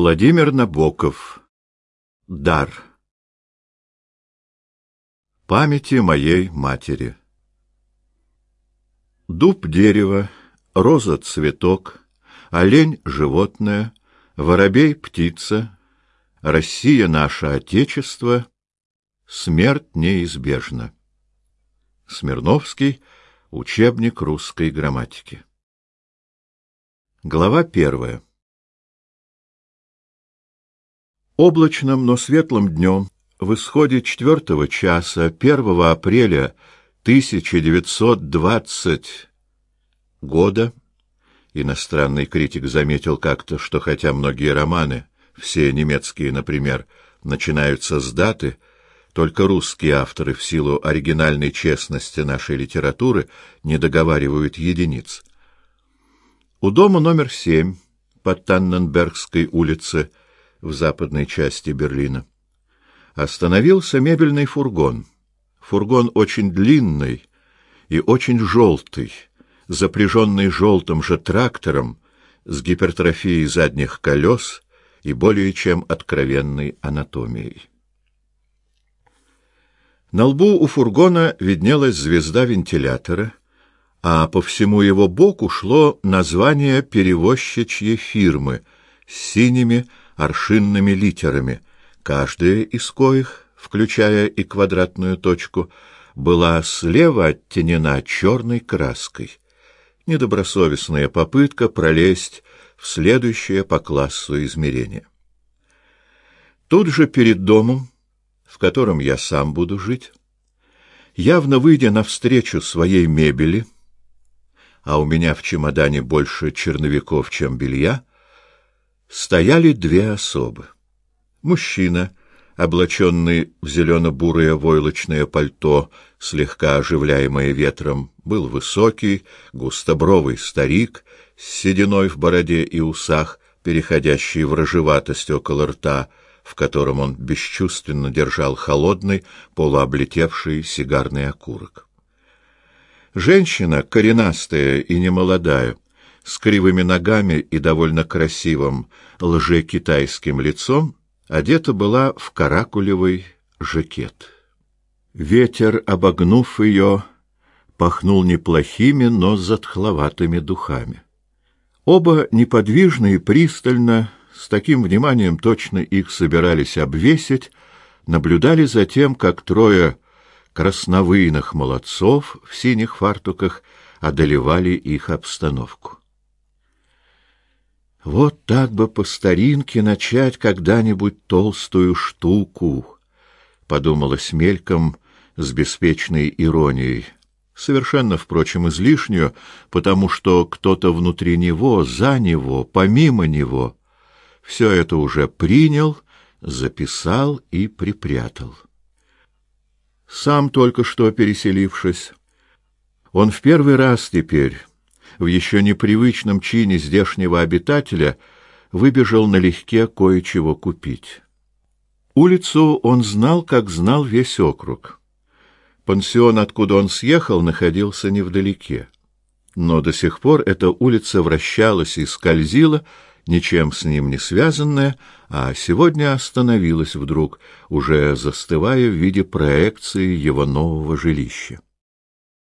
Владимир Набоков. Дар. Памяти моей матери. Дуб дерево, роза цветок, олень животное, воробей птица, Россия наше отечество, смерть неизбежна. Смирновский. Учебник русской грамматики. Глава первая. Облачным, но светлым днем, в исходе четвертого часа 1 апреля 1920 года, иностранный критик заметил как-то, что хотя многие романы, все немецкие, например, начинаются с даты, только русские авторы в силу оригинальной честности нашей литературы не договаривают единиц. У дома номер семь под Танненбергской улице в западной части Берлина. Остановился мебельный фургон. Фургон очень длинный и очень желтый, запряженный желтым же трактором с гипертрофией задних колес и более чем откровенной анатомией. На лбу у фургона виднелась звезда вентилятора, а по всему его боку шло название перевозчичьей фирмы с синими аршинными литерами, каждая из коих, включая и квадратную точку, была слева оттенена черной краской. Недобросовестная попытка пролезть в следующее по классу измерение. Тут же перед домом, в котором я сам буду жить, явно выйдя навстречу своей мебели, а у меня в чемодане больше черновиков, чем белья, стояли две особы. Мужчина, облаченный в зелено-бурое войлочное пальто, слегка оживляемое ветром, был высокий, густобровый старик с сединой в бороде и усах, переходящий в рыжеватость около рта, в котором он бесчувственно держал холодный, полуоблетевший сигарный окурок. Женщина, коренастая и немолодая, с кривыми ногами и довольно красивым лже-китайским лицом, одета была в каракулевый жакет. Ветер, обогнув ее, пахнул неплохими, но затхловатыми духами. Оба неподвижно и пристально, с таким вниманием точно их собирались обвесить, наблюдали за тем, как трое красновыйных молодцов в синих фартуках одолевали их обстановку. Вот так бы по старинке начать когда-нибудь толстую штуку, подумалось мельком с беспечной иронией, совершенно, впрочем, излишнюю, потому что кто-то внутри него, за него, помимо него, все это уже принял, записал и припрятал. Сам только что переселившись, он в первый раз теперь в еще непривычном чине здешнего обитателя выбежал налегке кое-чего купить. Улицу он знал, как знал весь округ. Пансион, откуда он съехал, находился невдалеке. Но до сих пор эта улица вращалась и скользила, ничем с ним не связанная, а сегодня остановилась вдруг, уже застывая в виде проекции его нового жилища.